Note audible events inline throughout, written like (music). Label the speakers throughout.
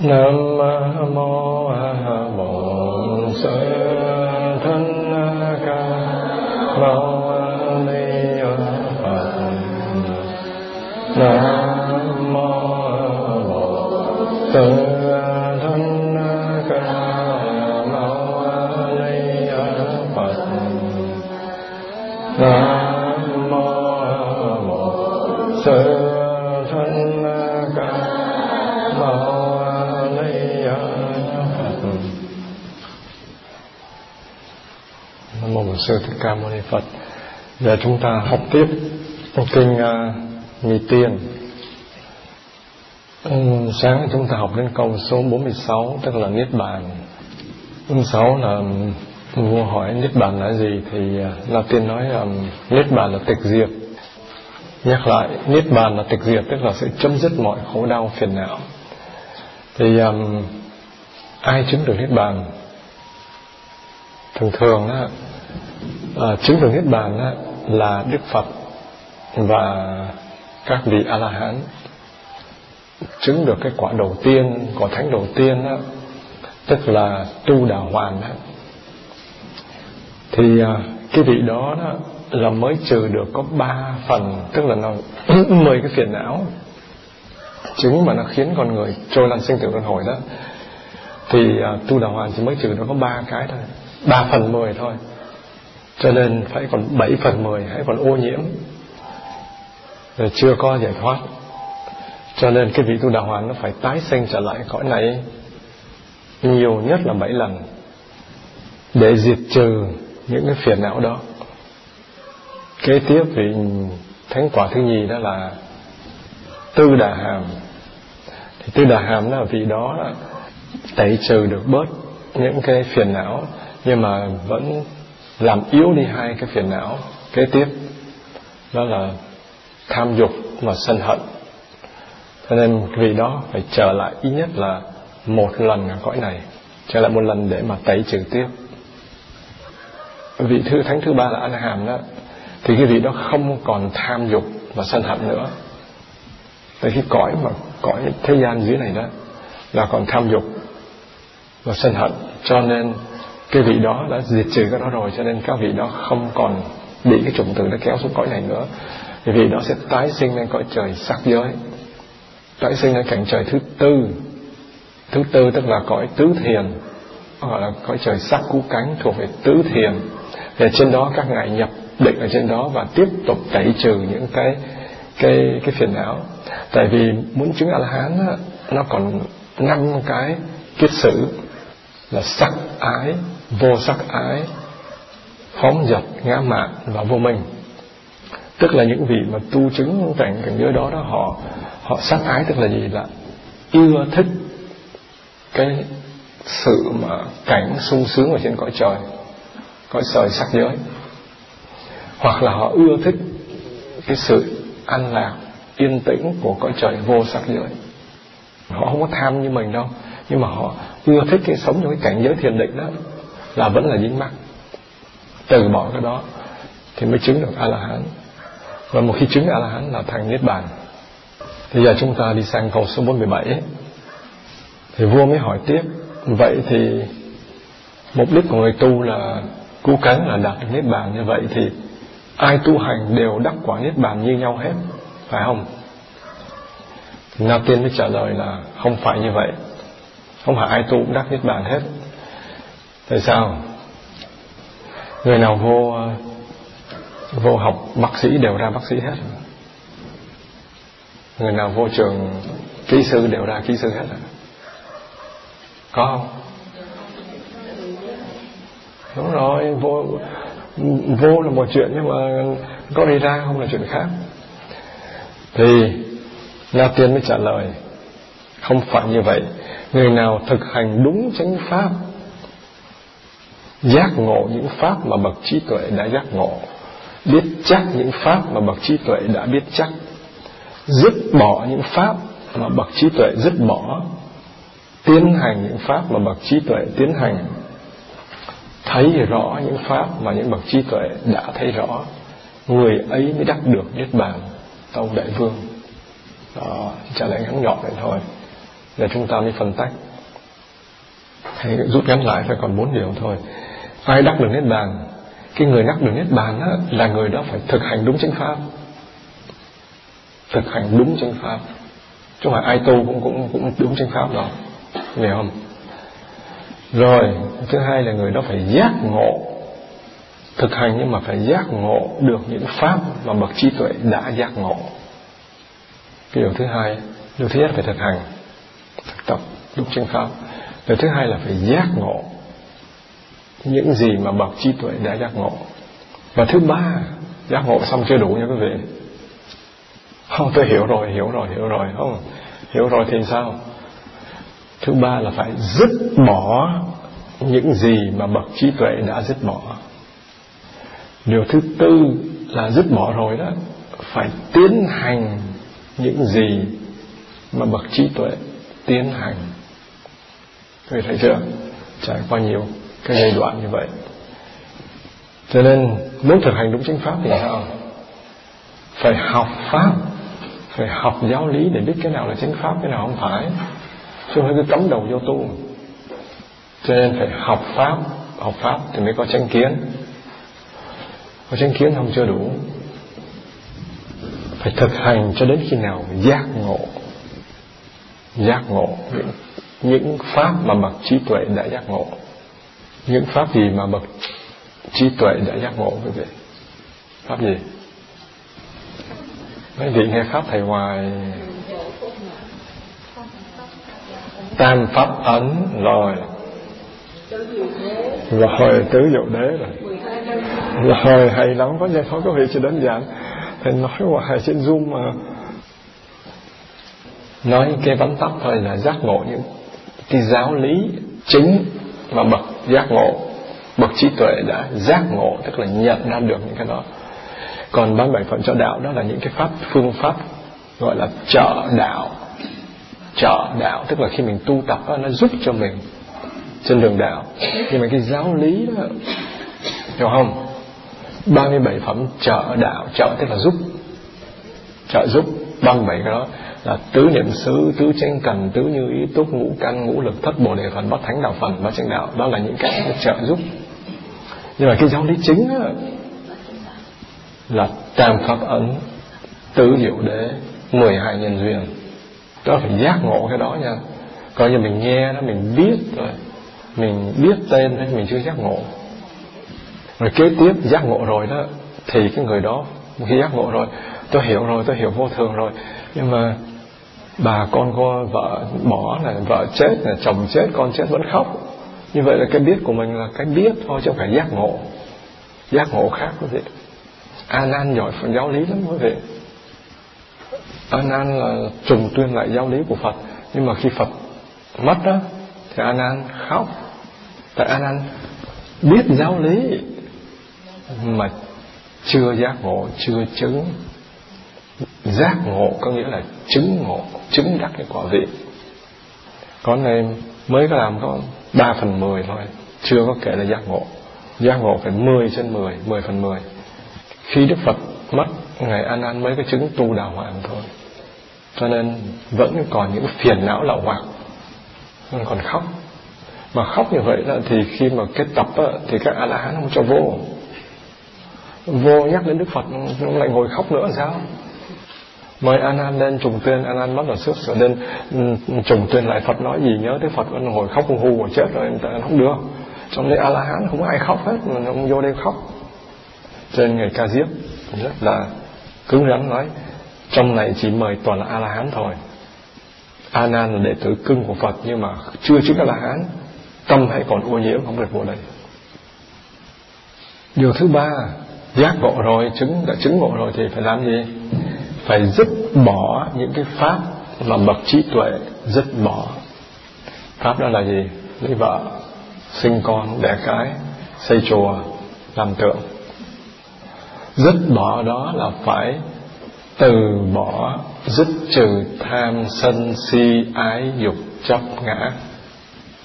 Speaker 1: nam mô a bổn sư thích ca mâu ni phật nam mô bổn sư sư thích ca mâu ni phật. Giờ chúng ta học tiếp kinh uh, nhị tiên. Ừ, sáng chúng ta học đến câu số 46 tức là niết bàn. 46 là ừ, vua hỏi niết bàn là gì thì uh, la tiên nói um, niết bàn là tịch diệt. Nhắc lại niết bàn là tịch diệt tức là sự chấm dứt mọi khổ đau phiền não. Thì um, ai chứng được niết bàn? Thường thường đó, à, chứng được niết bàn á, là đức phật và các vị a la hán chứng được cái quả đầu tiên quả thánh đầu tiên đó, tức là tu đà hoàn á. thì à, cái vị đó, đó là mới trừ được có ba phần tức là nó (clears throat) mười cái phiền não chứng mà nó khiến con người trôi lăn sinh tử luân hồi đó thì à, tu đà hoàn chỉ mới trừ được có ba cái thôi ba phần mười thôi cho nên phải còn bảy phần mười, hãy còn ô nhiễm. Rồi chưa có giải thoát. Cho nên cái vị tu đà hoàn nó phải tái sinh trở lại cõi này nhiều nhất là bảy lần để diệt trừ những cái phiền não đó. Kế tiếp thì thánh quả thứ nhì đó là tư đà hàm. Thì tư đà hàm là vị đó tẩy trừ được bớt những cái phiền não, nhưng mà vẫn làm yếu đi hai cái phiền não kế tiếp. Đó là tham dục và sân hận. Cho nên vì đó phải trở lại, ít nhất là một lần ở cõi này, trở lại một lần để mà tẩy trừ tiếp vị thứ thánh thứ ba là an hàm đó, thì cái vị đó không còn tham dục và sân hận nữa. Tại khi cõi mà cõi thế gian dưới này đó, là còn tham dục và sân hận. Cho nên cái vị đó đã diệt trừ cái đó rồi, cho nên các vị đó không còn bị cái chủng tử nó kéo xuống cõi này nữa. Thì vị đó sẽ tái sinh lên cõi trời sắc giới. Tái sinh lên cảnh trời thứ tư. Thứ tư tức là cõi tứ thiền gọi là cõi trời sắc cú cánh thuộc về tứ thiền. Thì trên đó các ngài nhập định ở trên đó và tiếp tục tẩy trừ những cái cái cái phiền não. Tại vì muốn chứng a la hán nó còn năm cái kiết sử là sắc ái vô sắc ái, phóng dật ngã mạn và vô minh. Tức là những vị mà tu chứng cảnh cảnh giới đó đó, họ họ sắc ái tức là gì? Là ưa thích cái sự mà cảnh sung sướng ở trên cõi trời cõi trời sắc giới. Hoặc là họ ưa thích cái sự an lạc, yên tĩnh của cõi trời vô sắc giới. Họ không có tham như mình đâu, nhưng mà họ ưa thích cái sống trong cái cảnh giới thiền định đó là vẫn là dính mắc từ bỏ cái đó thì mới chứng được a la hán và một khi chứng a la hán là thành niết bàn. Thì giờ chúng ta đi sang câu số 47 thì vua mới hỏi tiếp, vậy thì mục đích của người tu là cứu cánh là đạt được niết bàn như vậy thì ai tu hành đều đắc quả niết bàn như nhau hết, phải không? Na Tiên mới trả lời là, không phải như vậy. Không phải ai tu cũng đắc niết bàn hết tại sao? Người nào vô vô học, bác sĩ đều ra bác sĩ hết. Người nào vô trường, kỹ sư đều ra kỹ sư hết. Có không? Đúng rồi, vô vô là một chuyện, nhưng mà có đi ra không là chuyện khác. Thì La Tiên mới trả lời, không phải như vậy. Người nào thực hành đúng chánh pháp giác ngộ những pháp mà bậc trí tuệ đã giác ngộ. Biết chắc những pháp mà bậc trí tuệ đã biết chắc. Dứt bỏ những pháp mà bậc trí tuệ dứt bỏ. Tiến hành những pháp mà bậc trí tuệ tiến hành. Thấy rõ những pháp mà những bậc trí tuệ đã thấy rõ. Người ấy mới đắc được niết bàn, tông đại vương. Đó trả lời ngắn gọn vậy thôi. Để chúng ta mới phân tách. Hãy rút ngắn lại phải còn bốn điều thôi ai đắc được niết bàn? Cái người đắc được niết bàn đó, là người đó phải thực hành đúng chánh pháp. Thực hành đúng chánh pháp. Chứ không phải ai tu cũng cũng cũng đúng chánh pháp đó hiểu không? Rồi thứ hai là người đó phải giác ngộ. Thực hành nhưng mà phải giác ngộ được những pháp mà bậc trí tuệ đã giác ngộ. Cái điều thứ hai điều thứ nhất phải thực hành thực tập đúng chánh pháp. Điều thứ hai là phải giác ngộ những gì mà bậc trí tuệ đã giác ngộ. Và thứ ba, giác ngộ xong chưa đủ nha quý vị? Không, tôi hiểu rồi hiểu rồi hiểu rồi. Không, hiểu rồi thì sao? Thứ ba là phải dứt bỏ những gì mà bậc trí tuệ đã dứt bỏ. Điều thứ tư là dứt bỏ rồi đó, phải tiến hành những gì mà bậc trí tuệ tiến hành. Người thấy chưa? Trải qua nhiều cái giai đoạn như vậy. Cho nên muốn thực hành đúng chính pháp thì sao? Phải học pháp phải học giáo lý để biết cái nào là chính pháp cái nào không phải. Chứ không phải cứ cắm đầu vô tu. Cho nên phải học pháp học pháp thì mới có tranh kiến. Có tranh kiến không chưa đủ. Phải thực hành cho đến khi nào giác ngộ. Giác ngộ những, những pháp mà bậc trí tuệ đã giác ngộ những pháp gì mà bậc trí tuệ đã giác ngộ, quý vị? Pháp gì? Mấy vị nghe pháp thầy hoài. Tam pháp ấn rồi rồi tứ dụ đế rồi. Rồi hay lắm. Có vậy thôi có vị chỉ đơn giản thầy nói hoài trên zoom mà nói cái vắn tắt thôi là giác ngộ những cái giáo lý chính mà bậc giác ngộ bậc trí tuệ đã giác ngộ tức là nhận ra được những cái đó. Còn ban bảy phẩm cho đạo đó là những cái pháp phương pháp gọi là trợ đạo. Trợ đạo tức là khi mình tu tập đó, nó giúp cho mình trên đường đạo. Nhưng mà cái giáo lý đó hiểu không? 37 phẩm trợ đạo trợ tức là giúp trợ giúp 37 cái đó là tứ niệm xứ tứ tranh cần tứ như ý túc ngũ căn ngũ lực thất bồ đề phần bát thánh đạo phần bát chánh đạo. Đó là những cái trợ giúp. Nhưng mà cái giáo lý chính đó, là tam pháp ấn tứ diệu đế mười hai nhân duyên. Đó phải giác ngộ cái đó nha. Coi như mình nghe đó mình biết rồi mình biết tên thôi mình chưa giác ngộ. Rồi kế tiếp giác ngộ rồi đó thì cái người đó khi giác ngộ rồi tôi hiểu rồi tôi hiểu vô thường rồi. Nhưng mà bà con có vợ bỏ là vợ chết là chồng chết, con chết vẫn khóc. Như vậy là cái biết của mình là cái biết thôi, chứ không phải giác ngộ. Giác ngộ khác, quý vị. A nan giỏi phần giáo lý lắm, quý vị. A nan là trùng tuyên lại giáo lý của phật. Nhưng mà khi phật mất đó, thì a nan khóc. Tại a nan biết giáo lý, mà chưa giác ngộ, chưa chứng giác ngộ có nghĩa là chứng ngộ chứng đắc cái quả vị. Có nên mới có làm có ba phần mười thôi chưa có kể là giác ngộ. Giác ngộ phải mười trên mười mười phần mười. Khi đức phật mất ngài an an mới có chứng tu đào hoàng thôi. Cho nên vẫn còn những phiền não lậu hoặc vẫn còn khóc. Mà khóc như vậy là thì khi mà kết tập á, thì các a la hán không cho vô. Vô nhắc đến đức phật nó lại ngồi khóc nữa sao? Mời an an lên trùng tuyên an an mất là sức rồi lên trùng tuyên lại phật nói gì nhớ tới phật vẫn ngồi khóc hù hù chết rồi không được. Trong đây a la hán không có ai khóc hết, mà ông vô đây khóc. Trên người ca diếp, rất là cứng rắn nói, trong này chỉ mời toàn là a la hán thôi. A nan là đệ tử cưng của phật, nhưng mà chưa chứng a la hán tâm hãy còn ô nhiễm, không được vô đây. Điều thứ ba, giác ngộ rồi, chứng, đã chứng ngộ rồi thì phải làm gì? Phải dứt bỏ những cái pháp mà bậc trí tuệ dứt bỏ. Pháp đó là gì? Lấy vợ sinh con đẻ cái xây chùa làm tượng. Dứt bỏ đó là phải từ bỏ dứt trừ tham sân si ái dục chấp ngã.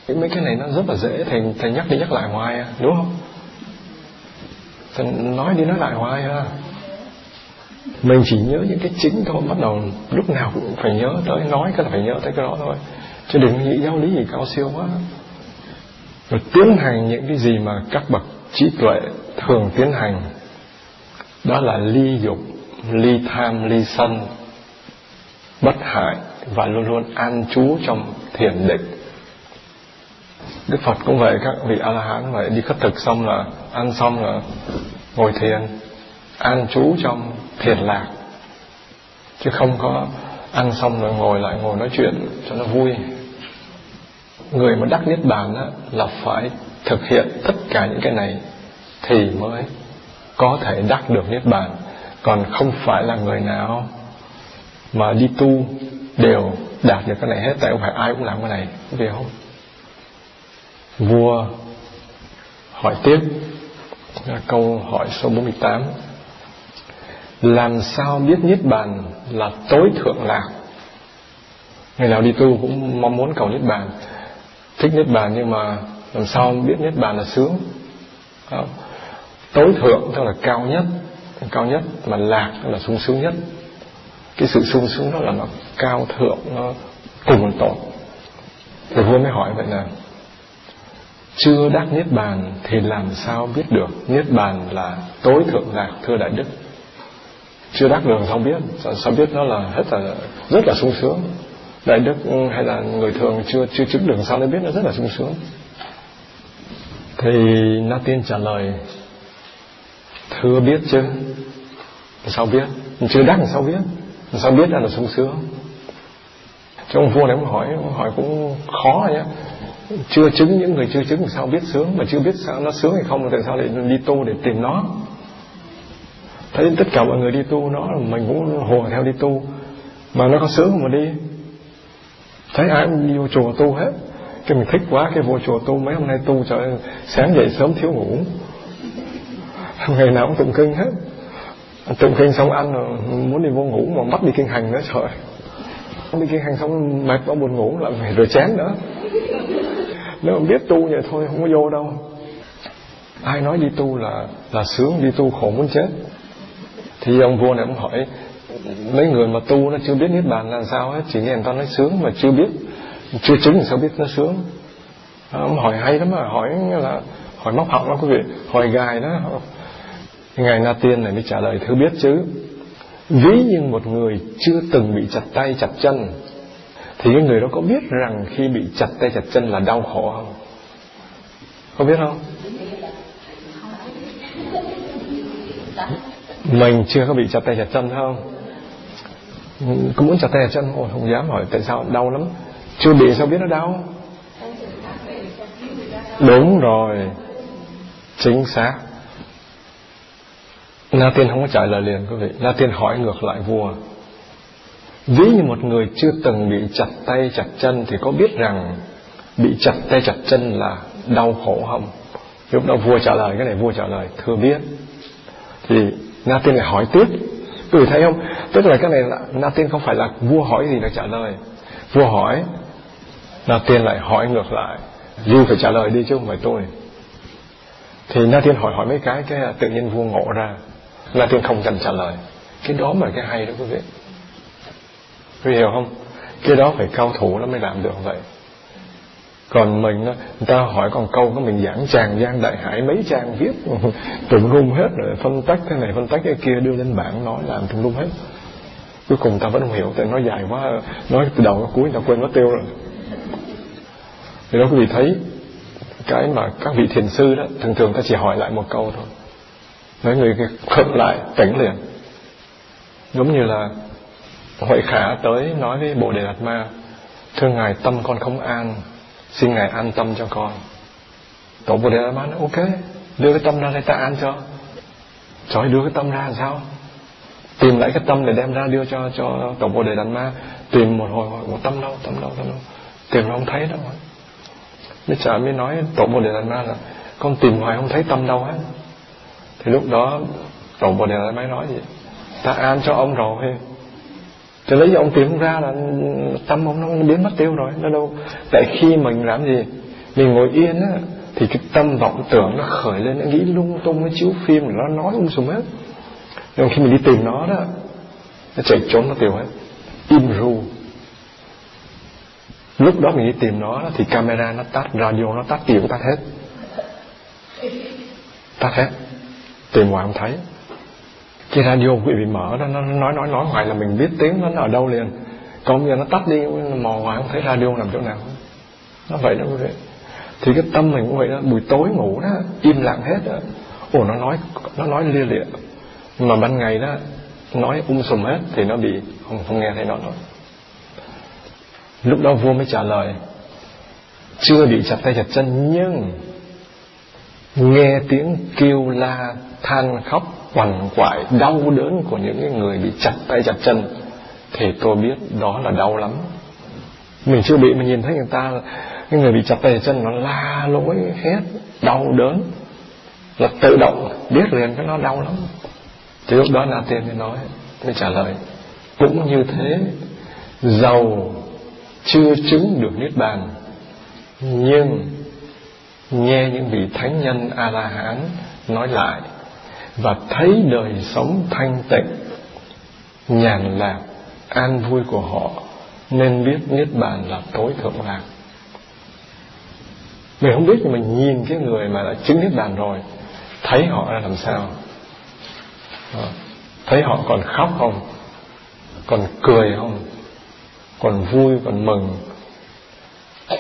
Speaker 1: Mấy cái này nó rất là dễ thầy thầy nhắc đi nhắc lại hoài à, đúng không? Thầy nói đi nói lại hoài à mình chỉ nhớ những cái chính thôi, bắt đầu lúc nào cũng phải nhớ tới, nói cái là phải nhớ tới cái đó thôi. Chứ đừng nghĩ giáo lý gì cao siêu quá. Rồi tiến hành những cái gì mà các bậc trí tuệ thường tiến hành, đó là ly dục, ly tham, ly sân, bất hại và luôn luôn an trú trong thiền định. Đức Phật cũng vậy, các vị A La Hán vậy, đi khất thực xong là ăn xong là ngồi thiền, an trú trong thiệt lạc chứ không có ăn xong rồi ngồi lại ngồi nói chuyện cho nó vui. Người mà đắc niết bàn đó là phải thực hiện tất cả những cái này thì mới có thể đắc được niết bàn. Còn không phải là người nào mà đi tu đều đạt được cái này hết, tại không phải ai cũng làm cái này vì không? Vua hỏi tiếp, câu hỏi số 48 làm sao biết niết bàn là tối thượng lạc? Người nào đi tu cũng mong muốn cầu niết bàn. Thích niết bàn nhưng mà làm sao biết niết bàn là sướng? Không? tối thượng tức là cao nhất. Cao nhất mà lạc tức là sung sướng nhất. Cái sự sung sướng đó là nó cao thượng, nó cùng một tốt thì vua mới hỏi vậy là chưa đắc niết bàn thì làm sao biết được niết bàn là tối thượng lạc, thưa đại đức? Chưa đắc được sao biết. Sao, biết nó là hết là rất là sung sướng. Đại đức hay là người thường chưa chưa chứng được sao nó biết nó rất là sung sướng. Thì na tiên trả lời thưa biết chứ. Sao biết? Chưa đắc sao biết? Sao biết là sung sướng? Cho ông vua này ông hỏi ông hỏi cũng khó nhá chưa chứng những người chưa chứng sao biết sướng mà chưa biết sao nó sướng hay không tại sao lại đi tu để tìm nó? Thấy tất cả mọi người đi tu nó, mình cũng hồ theo đi tu. Mà nó có sướng mà đi. Thấy ai cũng đi vô chùa tu hết. Cái mình thích quá, cái vô chùa tu mấy hôm nay tu trời sáng dậy sớm thiếu ngủ. Ngày nào cũng tụng kinh hết. Tụng kinh xong ăn rồi, muốn đi vô ngủ mà bắt đi kinh hành nữa, trời. Đi kinh hành xong mệt quá buồn ngủ, lại phải rửa chén nữa. Nếu mà biết tu vậy thôi, không có vô đâu. Ai nói đi tu là là sướng, đi tu khổ muốn chết thì ông vua này ông hỏi, mấy người mà tu nó chưa biết niết bàn là sao hết chỉ nghe người ta nói sướng mà chưa biết. Chưa chứng thì sao biết nó sướng? À, ông hỏi hay lắm mà hỏi là, hỏi móc họng lắm quý vị. Hỏi gài đó. Ngài na tiên này mới trả lời thứ biết chứ, ví như một người chưa từng bị chặt tay, chặt chân, thì cái người đó có biết rằng khi bị chặt tay, chặt chân là đau khổ không? Có biết không? Dạ mình chưa có bị chặt tay chặt chân không? Có muốn chặt tay chặt chân ôi, không dám hỏi tại sao đau lắm. Chưa bị sao biết nó đau? Đúng rồi. Chính xác. Na Tiên không có trả lời liền, quý vị. Na Tiên hỏi ngược lại vua. Ví như một người chưa từng bị chặt tay chặt chân Thì có biết rằng Bị chặt tay chặt chân là đau khổ không? Lúc đó vua trả lời, Cái này vua trả lời, Thưa biết. Thì Na Tiên lại hỏi tiếp. Quý vị thấy không? Tức là cái này là Na Tiên không phải là vua hỏi gì để trả lời. Vua hỏi, Na Tiên lại hỏi ngược lại vua phải trả lời đi chứ không phải tôi. Thì Na Tiên hỏi hỏi mấy cái Cái tự nhiên vua ngộ ra. Na Tiên không cần trả lời. Cái đó mà cái hay đó quý vị. Quý hiểu không? Cái đó phải cao thủ nó mới làm được vậy còn mình người ta hỏi còn câu có mình giảng tràng, gian đại hải, mấy trang viết, (laughs) tùm lum hết rồi, phân tách thế này, phân tách cái kia, đưa lên bảng, nói làm tùm lum hết. Cuối cùng ta vẫn không hiểu, tại nó dài quá, nói từ đầu cuối ta quên mất tiêu rồi. Thì đó quý vị thấy? Cái mà các vị thiền sư đó, thường thường ta chỉ hỏi lại một câu thôi. Nói người khựng lại, tỉnh liền. Giống như là hội khả tới nói với bộ đề đạt ma, thưa ngài, tâm con không an xin ngài an tâm cho con. Tổ bồ đề đạt ma nói, ok, đưa cái tâm ra đây, ta an cho. Trời, đưa cái tâm ra làm sao? Tìm lại cái tâm để đem ra đưa cho cho tổ bồ đề đạt ma. Tìm một hồi hồi một tâm đâu tâm đâu tâm đâu? Tìm nó không thấy đâu. Mới trời mới nói tổ bồ đề đạt ma là con tìm hoài không thấy tâm đâu hết thì lúc đó tổ bồ đề đạt ma nói gì? Ta an cho ông rồi thì lấy ông tìm ra là tâm ông nó biến mất tiêu rồi, nó đâu. Tại khi mình làm gì? Mình ngồi yên á, thì cái tâm vọng tưởng nó khởi lên, nó nghĩ lung tung, nó chiếu phim, nó nói ung sùm hết. Nhưng khi mình đi tìm nó đó, nó chạy trốn nó tiêu hết. Im ru. Lúc đó mình đi tìm nó thì camera nó tắt, radio nó tắt gì cũng tắt hết. Tắt hết. Tìm ngoài không thấy cái radio quý vị mở đó nó nói nói nói ngoài là mình biết tiếng nó ở đâu liền. Còn giờ nó tắt đi, mò ngoài không thấy radio nằm chỗ nào. Nó vậy đó quý vị. Thì cái tâm mình cũng vậy đó. Buổi tối ngủ đó, im lặng hết đó. Ồ, nó nói nó nói lia lịa. Mà ban ngày đó, nói um sùm hết thì nó bị, không không nghe thấy nó nói lúc đó vua mới trả lời. Chưa bị chặt tay chặt chân nhưng nghe tiếng kêu la than khóc quằn quại, đau đớn của những người bị chặt tay, chặt chân, thì tôi biết đó là đau lắm. Mình chưa bị mà nhìn thấy người ta, cái người bị chặt tay, chặt chân, nó la lối hết đau đớn, là tự động biết liền cái nó đau lắm. Thì lúc đó Na Tiên mới nói, mới trả lời, cũng như thế, giàu chưa chứng được niết bàn, nhưng nghe những vị thánh nhân a la hán nói lại và thấy đời sống thanh tịnh, nhàn lạc, an vui của họ, nên biết niết bàn là tối thượng lạc. Mình không biết nhưng mình nhìn cái người mà đã chứng niết bàn rồi, thấy họ ra làm sao? Ờ, thấy họ còn khóc không? Còn cười không? Còn vui, còn mừng?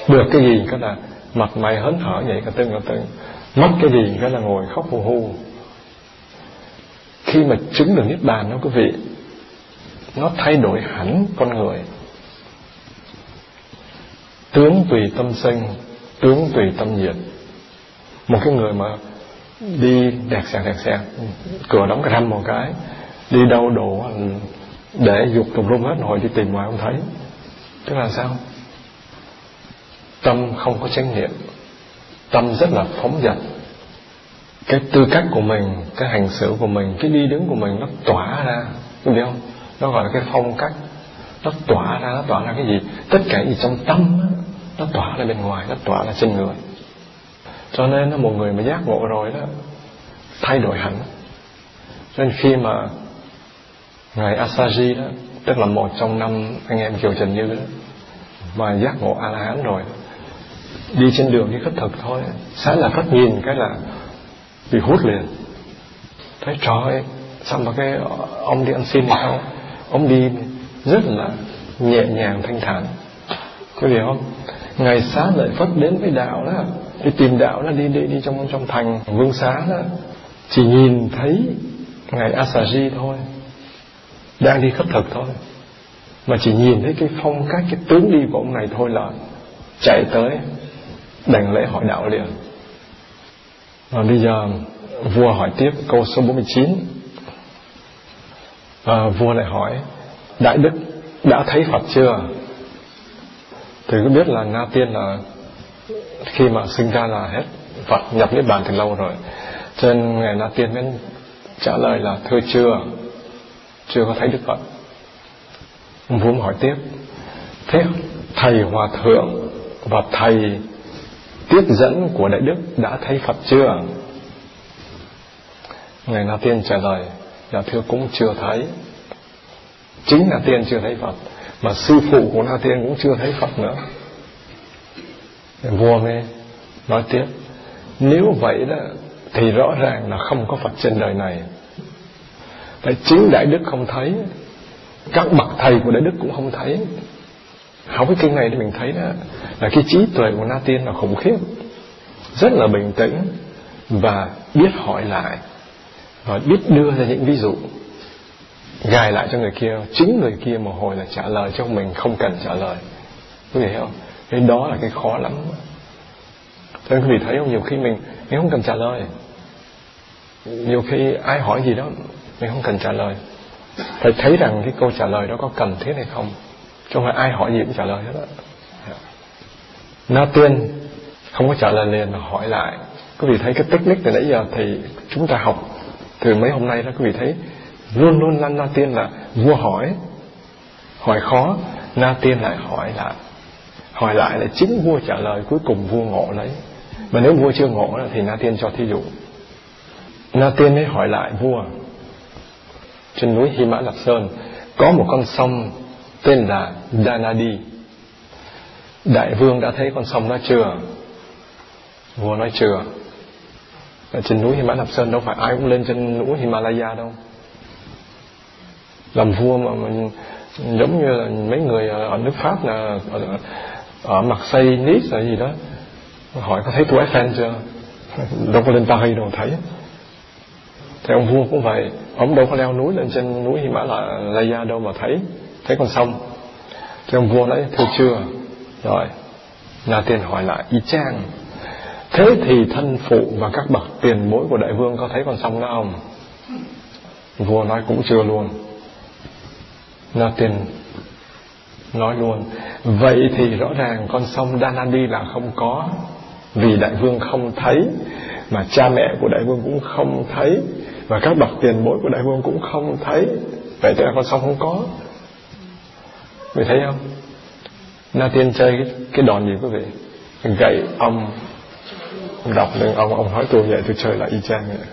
Speaker 1: Được cái gì cái là mặt mày hớn hở vậy cả tưng cả tưng mất cái gì cái là ngồi khóc hù hù khi mà chứng được niết bàn đó quý vị nó thay đổi hẳn con người. Tướng tùy tâm sinh tướng tùy tâm diệt một cái người mà đi đẹp xe, đẹp xe, cửa đóng cái răm một cái đi đâu đổ để dục tùm lum hết hồi đi tìm ngoài không thấy. Tức là sao? Tâm không có chánh niệm. Tâm rất là phóng dật cái tư cách của mình, cái hành xử của mình, cái đi đứng của mình nó tỏa ra hiểu biết không? Nó gọi là cái phong cách. Nó tỏa ra, nó tỏa ra cái gì? Tất cả gì trong tâm nó tỏa ra bên ngoài, nó tỏa ra trên người. Cho nên nó một người mà giác ngộ rồi đó, thay đổi hẳn. Nên khi mà ngài Asaji đó, tức là một trong năm anh em kiều trần như đó, mà giác ngộ a la hán rồi, đi trên đường đi khất thực thôi sáng là khất nhìn cái là bị hút liền. Thấy trời sao mà cái ông đi ăn xin này không? Ông đi rất là nhẹ nhàng, thanh thản. Có hiểu không? Ngày xá lợi phất đến với đạo đó. Đi tìm đạo đó, đi đi đi trong trong thành vương xá đó. Chỉ nhìn thấy ngài Asaji thôi. Đang đi khất thực thôi. Mà chỉ nhìn thấy cái phong cách, cái tướng đi của ông này thôi là chạy tới đành lễ hỏi đạo liền và bây giờ vua hỏi tiếp câu số 49 à, vua lại hỏi đại đức đã thấy phật chưa? Thì cứ biết là na tiên là khi mà sinh ra là hết phật nhập niết bàn từ lâu rồi. Cho nên ngài na tiên mới trả lời là thưa chưa chưa có thấy đức phật. Vua hỏi tiếp thế thầy hòa thượng và thầy tiếp dẫn của đại đức đã thấy phật chưa? Ngài na tiên trả lời là thưa, cũng chưa thấy. Chính là tiên chưa thấy phật, mà sư phụ của na tiên cũng chưa thấy phật nữa. Vua nghe nói tiếp, nếu vậy đó, thì rõ ràng là không có phật trên đời này. Tại chính đại đức không thấy, các bậc thầy của đại đức cũng không thấy học cái kinh này thì mình thấy đó là cái trí tuệ của na tiên là khủng khiếp, rất là bình tĩnh và biết hỏi lại và biết đưa ra những ví dụ, gài lại cho người kia. Chính người kia một hồi là trả lời cho mình, không cần trả lời. Quý vị hiểu không? Thế đó là cái khó lắm. Cho nên quý vị thấy không? Nhiều khi mình mình không cần trả lời. Nhiều khi ai hỏi gì đó, mình không cần trả lời. Phải thấy rằng cái câu trả lời đó có cần thiết hay không? Chứ không phải ai hỏi gì cũng trả lời hết đó na tiên không có trả lời liền mà hỏi lại, quý vị thấy cái technique từ nãy giờ thì chúng ta học từ mấy hôm nay đó, quý vị thấy luôn luôn lăn na tiên là vua hỏi hỏi khó, na tiên lại hỏi lại hỏi lại là chính vua trả lời cuối cùng vua ngộ lấy. Mà nếu vua chưa ngộ thì na tiên cho thí dụ. Na tiên mới hỏi lại, vua, trên núi hi Mã Lạp Sơn có một con sông tên là Danadi. Đại vương đã thấy con sông nó chưa? Vua nói chưa. Ở trên núi Himalaya Sơn đâu phải ai cũng lên trên núi Himalaya đâu. Làm vua mà mình giống như là mấy người ở nước Pháp là ở, ở Marseille, Nice là gì đó. Hỏi có thấy tour Eiffel chưa? (laughs) Đâu có lên Paris đâu thấy. Thì ông vua cũng vậy. Ông đâu có leo núi lên trên núi Himalaya đâu mà thấy thấy còn sông thì ông vua nói, thưa chưa? Rồi, nhà tiền hỏi lại, y chang, thế thì thân phụ và các bậc tiền bối của đại vương có thấy còn sông nữa không? Vua nói, cũng chưa luôn. Nhà tiền nói luôn, vậy thì rõ ràng con sông Danadi là không có, vì đại vương không thấy, mà cha mẹ của đại vương cũng không thấy, và các bậc tiền bối của đại vương cũng không thấy. Vậy thì là con sông không có. Mày thấy không? Na tiên chơi cái, cái đòn gì quý vị? Gậy ông Đọc lên ông Ông hỏi tôi vậy tôi chơi lại y chang vậy.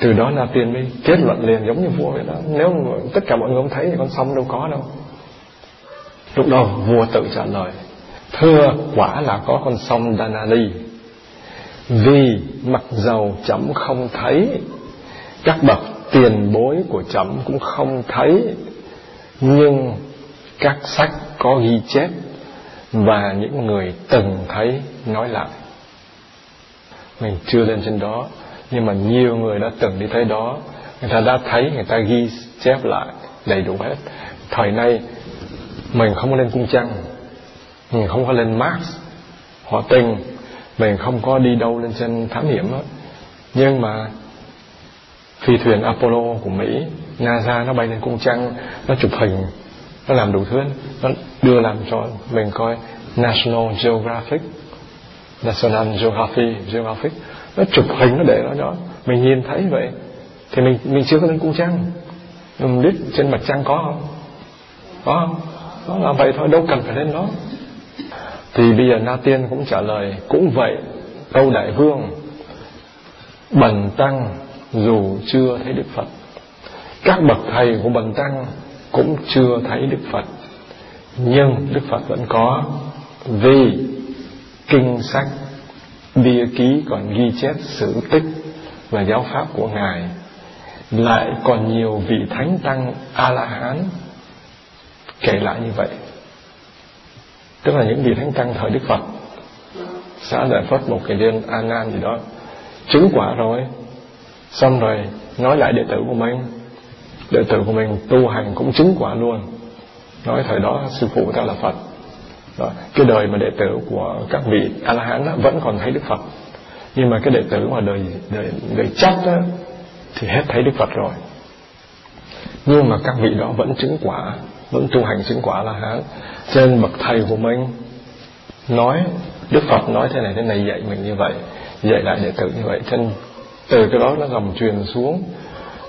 Speaker 1: Từ đó Na Tiên mới kết luận liền giống như vua vậy đó. Nếu mà tất cả mọi người không thấy thì con sông đâu có đâu. Lúc đó vua tự trả lời Thưa quả là có con sông Danali. Vì mặc dầu chấm không thấy Các bậc tiền bối của chấm cũng không thấy Nhưng các sách có ghi chép Và những người từng thấy nói lại. Mình chưa lên trên đó, Nhưng mà nhiều người đã từng đi thấy đó. Người ta đã thấy, Người ta ghi chép lại đầy đủ hết. Thời nay, Mình không có lên cung trăng Mình không có lên Mars Họ tình Mình không có đi đâu lên trên thám hiểm đó. Nhưng mà Phi thuyền Apollo của Mỹ, NASA nó bay lên cung trăng Nó chụp hình nó làm đủ thứ nó đưa làm cho mình coi National Geographic, National Geography, Geographic. Nó chụp hình, nó để nó đó. Mình nhìn thấy vậy, thì mình mình chưa có lên cung trăng mình biết trên mặt trăng có không? Có không? Nó là vậy thôi, đâu cần phải lên đó. Thì bây giờ Na Tiên cũng trả lời, cũng vậy, câu đại vương bần tăng dù chưa thấy Đức Phật. Các bậc thầy của bần tăng cũng chưa thấy Đức Phật. Nhưng Đức Phật vẫn có vì kinh sách, bia ký còn ghi chép sự tích và giáo pháp của ngài, lại còn nhiều vị thánh tăng a la hán kể lại như vậy. Tức là những vị thánh tăng thời đức phật, xã giải phất một cái liên a nan gì đó, chứng quả rồi, xong rồi nói lại đệ tử của mình đệ tử của mình tu hành cũng chứng quả luôn. Nói thời đó sư phụ ta là phật. Đó. cái đời mà đệ tử của các vị a la hán vẫn còn thấy đức phật. Nhưng mà cái đệ tử mà đời đời đời chắc đó, thì hết thấy đức phật rồi. Nhưng mà các vị đó vẫn chứng quả vẫn tu hành chứng quả là hán trên bậc thầy của mình nói đức phật nói thế này thế này dạy mình như vậy dạy lại đệ tử như vậy. Trên từ cái đó nó dòng truyền xuống.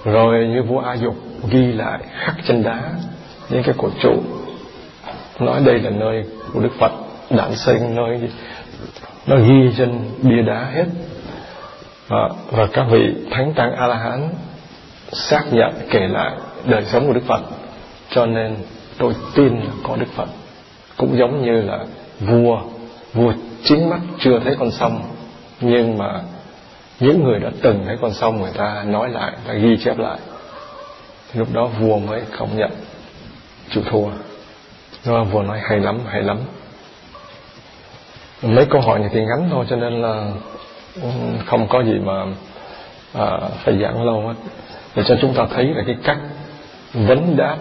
Speaker 1: Rồi như vua a dục ghi lại khắc chân đá những cái cổ trụ. Nói đây là nơi của đức phật đản sinh nơi nó ghi trên bia đá hết. Và, và các vị thánh tăng a la hán xác nhận kể lại đời sống của đức phật. Cho nên tôi tin là có đức phật. Cũng giống như là vua vua chính mắt chưa thấy con sông nhưng mà những người đã từng thấy con sông người ta nói lại người ta ghi chép lại lúc đó vua mới công nhận chịu thua. Do vua nói hay lắm hay lắm. Mấy câu hỏi này thì ngắn thôi cho nên là không có gì mà à, phải giảng lâu hết. Để cho chúng ta thấy là cái cách vấn đáp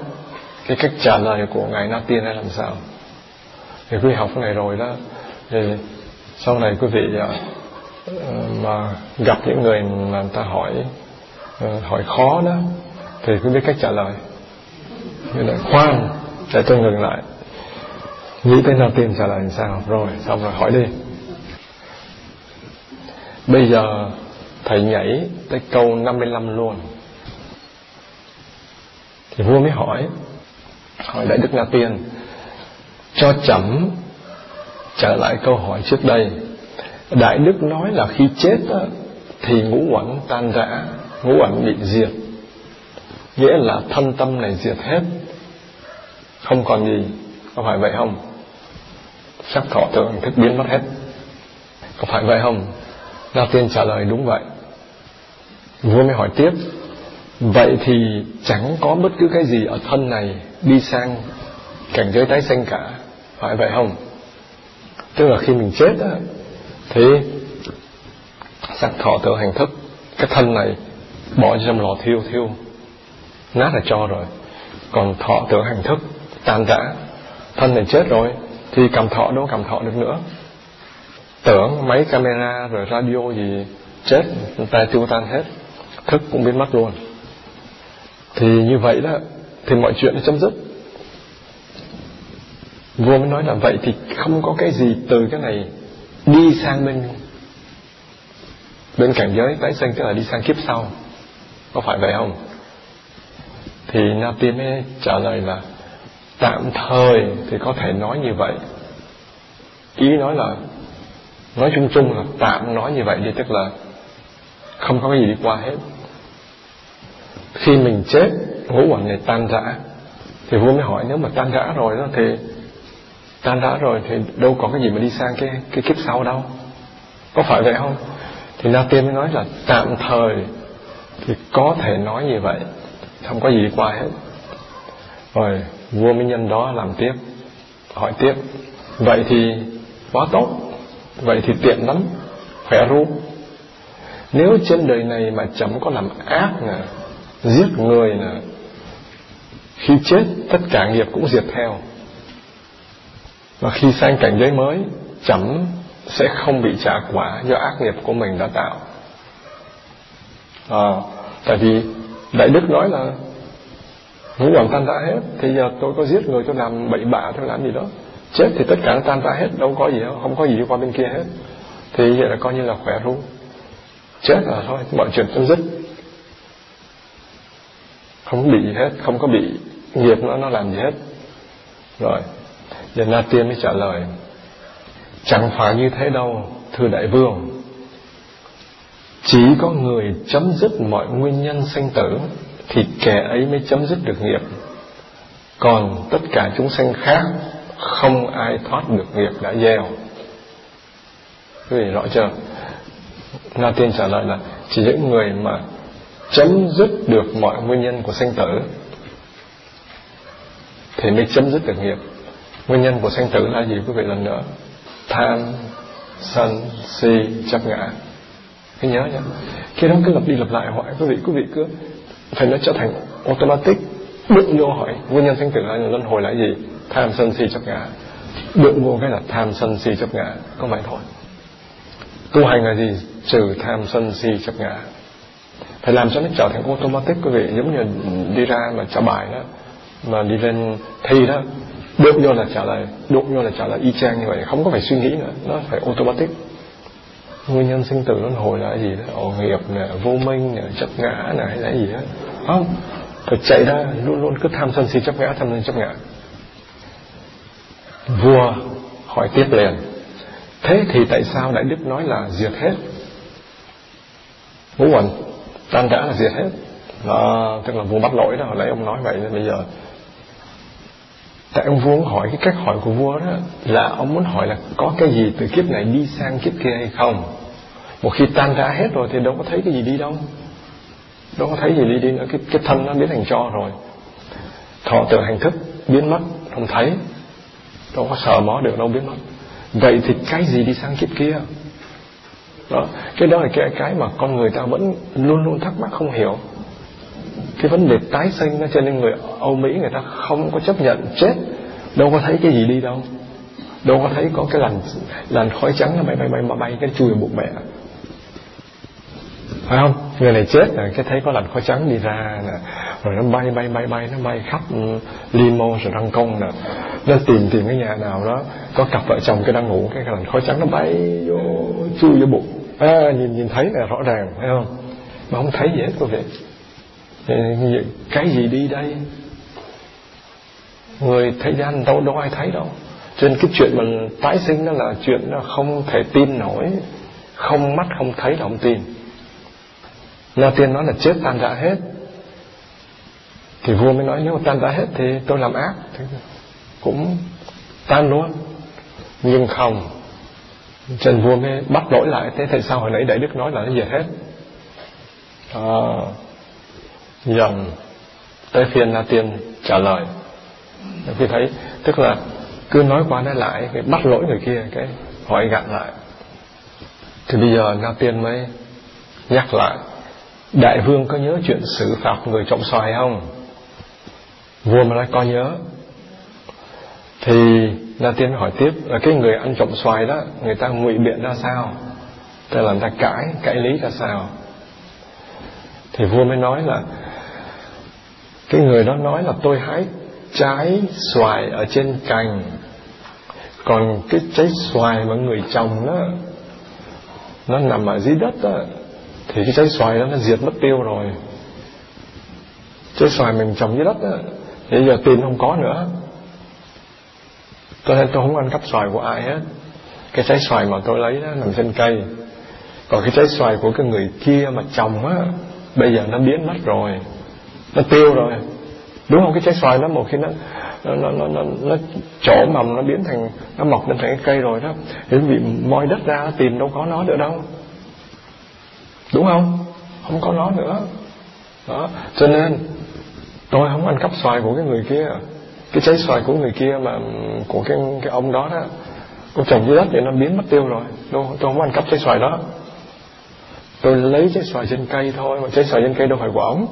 Speaker 1: cái cách trả lời của ngài Na Tiên là làm sao. Thì quý học cái này rồi đó. Thì sau này quý vị à, mà gặp những người mà người ta hỏi à, hỏi khó đó thì cứ biết cách trả lời. Như là khoan, để tôi ngừng lại. Nghĩ tới nào tiền trả lời làm sao? Rồi, xong rồi, hỏi đi. Bây giờ, thầy nhảy tới câu 55 luôn. Thì vua mới hỏi hỏi đại đức na tiên, cho chấm trở lại câu hỏi trước đây. Đại đức nói là khi chết thì ngũ uẩn tan rã, ngũ uẩn bị diệt nghĩa là thân tâm này diệt hết. Không còn gì, có phải vậy không? Sắc thọ tưởng thức biến mất hết. Có phải vậy không? Na Tiên trả lời đúng vậy. Vua mới hỏi tiếp, Vậy thì chẳng có bất cứ cái gì ở thân này Đi sang cảnh giới tái sanh cả, Phải vậy không? Tức là khi mình chết á, Thì Sắc thọ tưởng hành thức, Cái thân này bỏ trong lò thiêu thiêu. Nát là cho rồi. Còn thọ tưởng hành thức, Tan rã. Thân này chết rồi, Thì cầm thọ đâu cầm thọ được nữa. Tưởng máy camera rồi radio gì, chết người ta tiêu tan hết. Thức cũng biến mất luôn. Thì như vậy đó, thì mọi chuyện nó chấm dứt. Vua mới nói là vậy thì không có cái gì từ cái này đi sang bên bên cảnh giới, tái sinh tức là đi sang kiếp sau. Có phải vậy không? Thì na tiên mới trả lời là, tạm thời thì có thể nói như vậy. Ý nói là, nói chung chung là tạm nói như vậy đi, tức là không có cái gì đi qua hết. Khi mình chết, ngũ uẩn này tan rã. Thì vua mới hỏi, nếu mà tan rã rồi đó thì, tan rã rồi thì đâu có cái gì mà đi sang cái cái kiếp sau đâu? Có phải vậy không? Thì na tiên mới nói là, tạm thời thì có thể nói như vậy không có gì qua hết. Rồi vua minh nhân đó làm tiếp hỏi tiếp. Vậy thì quá tốt. Vậy thì tiện lắm. Khỏe ru. Nếu trên đời này mà chấm có làm ác nè giết người nè khi chết tất cả nghiệp cũng diệt theo. Và khi sang cảnh giới mới chấm sẽ không bị trả quả do ác nghiệp của mình đã tạo. À, tại vì đại đức nói là, ngũ quẩn tan ra hết, thì giờ tôi có giết người, tôi làm bậy bạ, tôi làm gì đó. Chết thì tất cả nó tan ra hết, đâu có gì đâu không có gì qua bên kia hết. Thì vậy là coi như là khỏe ru chết là thôi, mọi chuyện chấm dứt. Không bị gì hết, không có bị nghiệp nó nó làm gì hết. Rồi, giờ na tiên mới trả lời, chẳng phải như thế đâu, thưa đại vương chỉ có người chấm dứt mọi nguyên nhân sanh tử thì kẻ ấy mới chấm dứt được nghiệp. Còn tất cả chúng sanh khác, không ai thoát được nghiệp đã gieo. Quý vị rõ chưa? Na Tiên trả lời là, chỉ những người mà chấm dứt được mọi nguyên nhân của sanh tử thì mới chấm dứt được nghiệp. Nguyên nhân của sanh tử là gì quý vị lần nữa? Tham, sân, si, chấp ngã cứ nhớ nhá. Khi đó cứ lặp đi lặp lại hỏi, quý vị quý vị cứ phải nó trở thành automatic đụng vô hỏi nguyên nhân sanh tử là luân hồi là gì, tham sân si chấp ngã. Đụng vô cái là tham sân si chấp ngã, có vậy thôi? Tu hành là gì? Trừ tham sân si chấp ngã. Phải làm cho nó trở thành automatic, quý vị. Giống như đi ra mà trả bài đó, mà đi lên thi đó đụng vô là trả lời đụng vô là trả lời y chang như vậy. Không có phải suy nghĩ nữa, nó phải automatic nguyên nhân sinh tử luân hồi là gì đó ổ nghiệp nè vô minh nè chấp ngã nè hay là gì đó. Không phải chạy ra luôn luôn cứ tham sân si chấp ngã tham sân chấp ngã. Vua hỏi tiếp liền thế thì tại sao đại đức nói là diệt hết? Ngũ uẩn tan rã là diệt hết. À, tức là vua bắt lỗi đó hồi nãy ông nói vậy nên bây giờ tại ông vua hỏi cái cách hỏi của vua đó là ông muốn hỏi là có cái gì từ kiếp này đi sang kiếp kia hay không? Một khi tan rã hết rồi thì đâu có thấy cái gì đi đâu. Đâu có thấy gì đi đi nữa. Cái, cái thân nó biến thành cho rồi. Thọ tự hành thức biến mất không thấy. Đâu có sờ mó được đâu biến mất. Vậy thì cái gì đi sang kiếp kia? Đó cái đó là cái cái mà con người ta vẫn luôn luôn thắc mắc không hiểu cái vấn đề tái sinh nó cho nên người Âu Mỹ người ta không có chấp nhận chết. Đâu có thấy cái gì đi đâu. Đâu có thấy có cái làn làn khói trắng nó bay bay bay mà bay cái chui vào bụng mẹ. Phải không? Người này chết là cái thấy có làn khói trắng đi ra nè. Rồi nó bay bay bay bay nó bay khắp ừ, limo rồi răng công nè. Nó tìm tìm cái nhà nào đó có cặp vợ chồng cái đang ngủ cái làn khói trắng nó bay vô chui vô bụng. À, nhìn nhìn thấy là rõ ràng phải không? Mà không thấy gì hết quý vị cái gì đi đây? Người thế gian đâu đâu ai thấy đâu. Cho nên cái chuyện mà tái sinh đó là chuyện nó không thể tin nổi. Không mắt không thấy là không tin. Na tiên nói là chết tan rã hết. Thì vua mới nói nếu mà tan rã hết Thì tôi làm ác. Thì cũng tan luôn. Nhưng không Trần vua mới bắt lỗi lại. Thế tại sao hồi nãy Đại Đức nói là nó diệt hết? À, dòng Tới phiên La Tiên trả lời. Khi thấy Tức là cứ nói qua nói lại cái Bắt lỗi người kia cái hỏi gặn lại. Thì bây giờ La Tiên mới Nhắc lại Đại vương có nhớ chuyện xử phạt người trộm xoài không? Vua mà nói có nhớ. Thì La Tiên hỏi tiếp là cái người ăn trộm xoài đó Người ta ngụy biện ra sao? Tức là người ta cãi, cãi lý ra sao? Thì vua mới nói là cái người đó nói là tôi hái trái xoài ở trên cành. Còn cái trái xoài mà người trồng đó Nó nằm ở dưới đất đó Thì cái trái xoài đó nó diệt mất tiêu rồi. Trái xoài mình trồng dưới đất đó Thì giờ tiền không có nữa. Cho nên tôi không ăn cắp xoài của ai hết. Cái trái xoài mà tôi lấy đó nằm trên cây. Còn cái trái xoài của cái người kia mà trồng á, Bây giờ nó biến mất rồi. Nó tiêu rồi. Đúng không? Cái trái xoài nó một khi nó nó nó nó, nó, nó trổ mầm nó biến thành nó mọc lên thành cái cây rồi đó thì bị moi đất ra tìm đâu có nó nữa đâu. Đúng không? Không có nó nữa. Đó. Cho nên tôi không ăn cắp xoài của cái người kia. Cái trái xoài của người kia mà của cái cái ông đó đó ông trồng dưới đất thì nó biến mất tiêu rồi. Đâu tôi không ăn cắp trái xoài đó. Tôi lấy trái xoài trên cây thôi mà trái xoài trên cây đâu phải của ông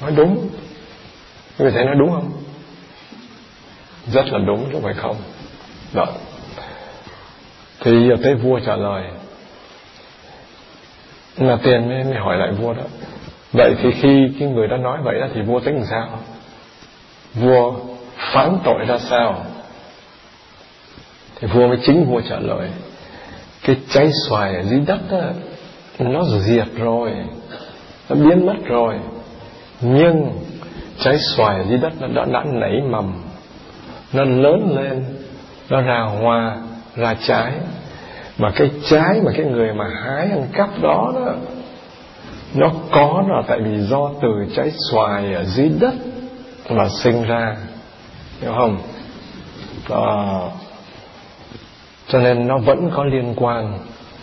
Speaker 1: nói đúng. Người thấy nói đúng không? Rất là đúng chứ phải không? Đó thì giờ tới vua trả lời. Là tiền mới, mới hỏi lại vua đó. Vậy thì khi cái người đã nói vậy đó thì vua tính làm sao? Vua phán tội ra sao? Thì vua mới chính vua trả lời. Cái cháy xoài ở dưới đất đó, nó diệt rồi. Nó biến mất rồi nhưng trái xoài dưới đất nó đã, đã nảy mầm nó lớn lên nó ra hoa ra trái. Mà cái trái mà cái người mà hái ăn cắp đó đó nó có là tại vì do từ trái xoài ở dưới đất mà sinh ra. Hiểu không? Đó. cho nên nó vẫn có liên quan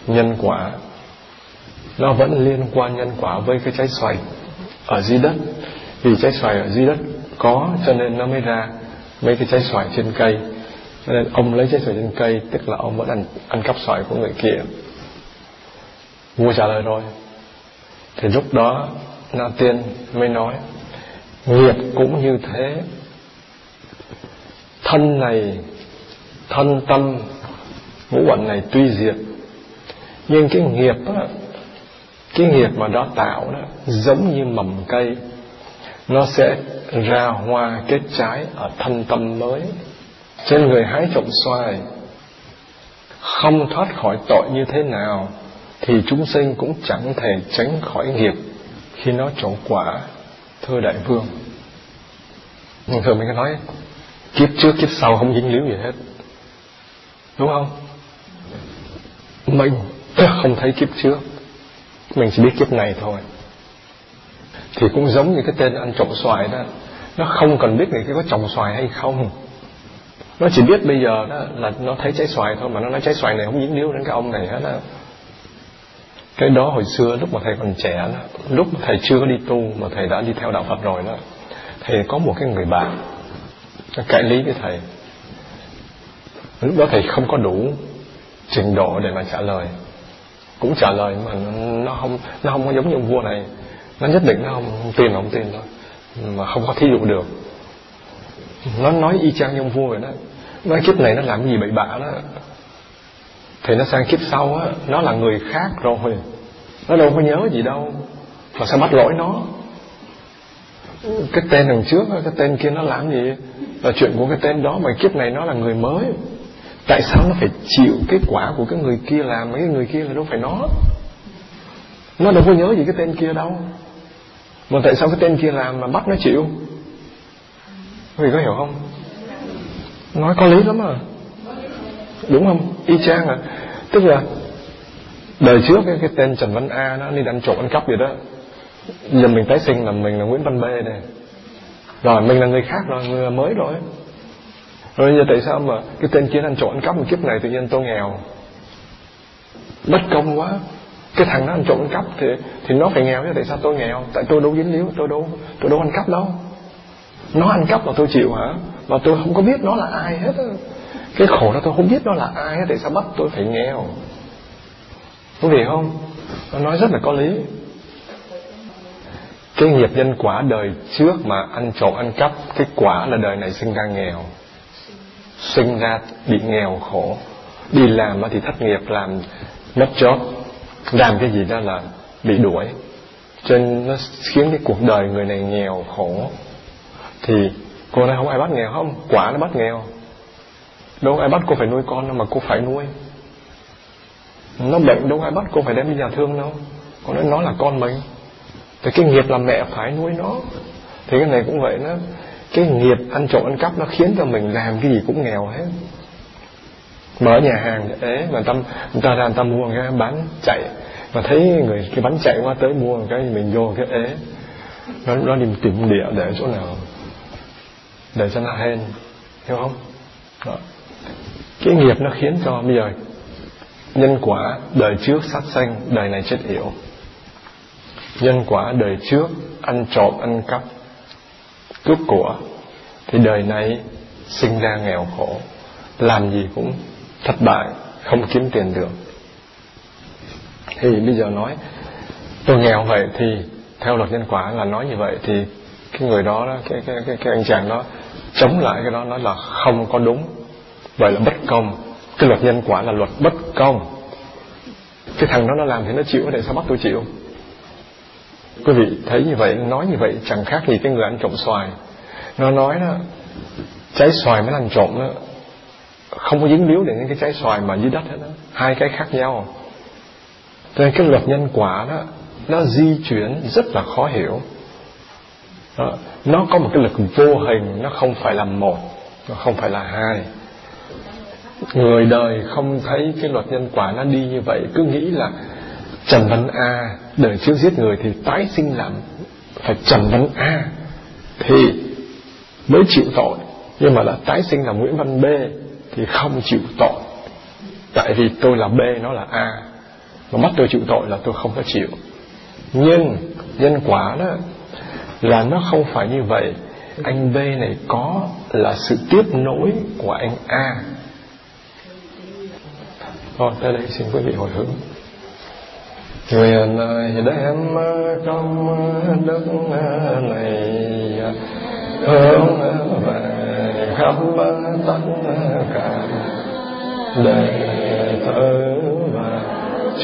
Speaker 1: nhân quả. Nó vẫn liên quan nhân quả với cái trái xoài ở dưới đất. Vì trái xoài ở dưới đất có, cho nên nó mới ra mấy cái trái xoài trên cây. Cho nên ông lấy trái xoài trên cây, tức là ông vẫn ăn ăn cắp xoài của người kia. Vua trả lời rồi. Thì lúc đó, na tiên mới nói, nghiệp cũng như thế. Thân này, thân tâm, ngũ quẩn này tuy diệt, nhưng cái nghiệp á cái nghiệp mà đó tạo đó, giống như mầm cây, nó sẽ ra hoa kết trái ở thân tâm mới. Trên người hái trộm xoài, không thoát khỏi tội như thế nào, thì chúng sinh cũng chẳng thể tránh khỏi nghiệp khi nó trổ quả, thưa đại vương. Nhưng thường mình có nói, kiếp trước kiếp sau không dính líu gì hết. Đúng không? Mình không thấy kiếp trước mình chỉ biết kiếp này thôi. Thì cũng giống như cái tên ăn trộm xoài đó, nó không cần biết người kia có trồng xoài hay không. Nó chỉ biết bây giờ đó là nó thấy trái xoài thôi, mà nó nói trái xoài này không dính líu đến cái ông này hết á. Cái đó hồi xưa lúc mà thầy còn trẻ đó, lúc mà thầy chưa có đi tu mà thầy đã đi theo đạo phật rồi đó, thầy có một cái người bạn, nó cãi lý với thầy. Lúc đó thầy không có đủ trình độ để mà trả lời cũng trả lời mà nó không nó không có giống như ông vua này. Nó nhất định nó không, không tin là không tin thôi. Mà không có thí dụ được. Nó nói y chang như ông vua vậy đó. Nói kiếp này nó làm cái gì bậy bạ đó. Thì nó sang kiếp sau á nó là người khác rồi. Nó đâu có nhớ gì đâu. Mà sao bắt lỗi nó? Cái tên đằng trước cái tên kia nó làm gì? Là chuyện của cái tên đó mà kiếp này nó là người mới tại sao nó phải chịu kết quả của cái người kia làm mấy người kia là đâu phải nó? Nó đâu có nhớ gì cái tên kia đâu. Mà tại sao cái tên kia làm mà bắt nó chịu? Quý có hiểu không? Nói có lý lắm à. Đúng không? Y chang à. Tức là đời trước cái, cái tên trần văn a nó đi ăn trộm ăn cắp gì đó. Giờ mình tái sinh là mình là nguyễn văn b này rồi mình là người khác rồi người mới rồi rồi giờ tại sao mà cái tên kia anh trộm ăn cắp một kiếp này tự nhiên tôi nghèo? Bất công quá. Cái thằng nó ăn trộm ăn cắp thì thì nó phải nghèo chứ, tại sao tôi nghèo? Tại tôi đâu dính líu, tôi đâu tôi đâu ăn cắp đâu. Nó ăn cắp mà tôi chịu hả? Mà tôi không có biết nó là ai hết cái khổ đó tôi không biết nó là ai hết tại sao bắt tôi phải nghèo? Có vị không? Nó nói rất là có lý. Cái nghiệp nhân quả đời trước mà ăn trộm ăn cắp cái quả là đời này sinh ra nghèo sinh ra bị nghèo khổ, đi làm thì thất nghiệp, làm mất job, làm cái gì đó là bị đuổi. Cho nên nó khiến cái cuộc đời người này nghèo khổ. Thì cô nói, không, ai bắt nghèo không? Quả nó bắt nghèo. Đâu ai bắt cô phải nuôi con đâu mà cô phải nuôi. Nó bệnh đâu ai bắt cô phải đem đi nhà thương đâu. Cô nói, nó là con mình. Thì cái nghiệp là mẹ phải nuôi nó. Thì cái này cũng vậy đó cái nghiệp ăn trộm ăn cắp nó khiến cho mình làm cái gì cũng nghèo hết. Mở nhà hàng ế, mà tâm, người ta ra người ta mua cái bán chạy. Mà thấy người, cái bánh chạy qua tới mua cái mình vô cái ế. Nó nó đi tìm địa để chỗ nào? Để cho nó hên, hiểu không? Đó. cái nghiệp nó khiến cho, bây giờ, nhân quả đời trước sát sanh, đời này chết yểu. Nhân quả đời trước ăn trộm, ăn cắp cướp của thì đời này sinh ra nghèo khổ làm gì cũng thất bại không kiếm tiền được. Thì bây giờ nói tôi nghèo vậy thì theo luật nhân quả là nói như vậy thì cái người đó, đó cái, cái cái cái anh chàng đó chống lại cái đó nói là không có đúng. Vậy là bất công. Cái luật nhân quả là luật bất công. Cái thằng đó nó làm thì nó chịu tại sao bắt tôi chịu? Quý vị thấy như vậy, nói như vậy chẳng khác gì cái người ăn trộm xoài. Nó nói đó, trái xoài mới ăn trộm đó. Không có dính líu đến những cái trái xoài mà dưới đất hết đó. Hai cái khác nhau. Cho nên cái luật nhân quả đó, nó di chuyển rất là khó hiểu. Đó. nó có một cái lực vô hình, nó không phải là một, nó không phải là hai. Người đời không thấy cái luật nhân quả nó đi như vậy, cứ nghĩ là trần văn a, đời trước giết người thì tái sinh làm phải trần văn a, thì mới chịu tội. Nhưng mà là tái sinh là nguyễn văn b, thì không chịu tội. Tại vì tôi là b, nó là a. Mà bắt tôi chịu tội là tôi không có chịu. Nhưng nhân quả đó là nó không phải như vậy. Anh B này có là sự tiếp nối của anh A. Rồi tới đây xin quý vị hồi hướng. Nguyện đem công đức này, hướng về khắp tất cả đệ tử và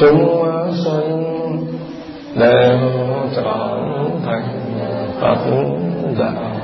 Speaker 1: chúng sinh, đều trọn thành Phật đạo.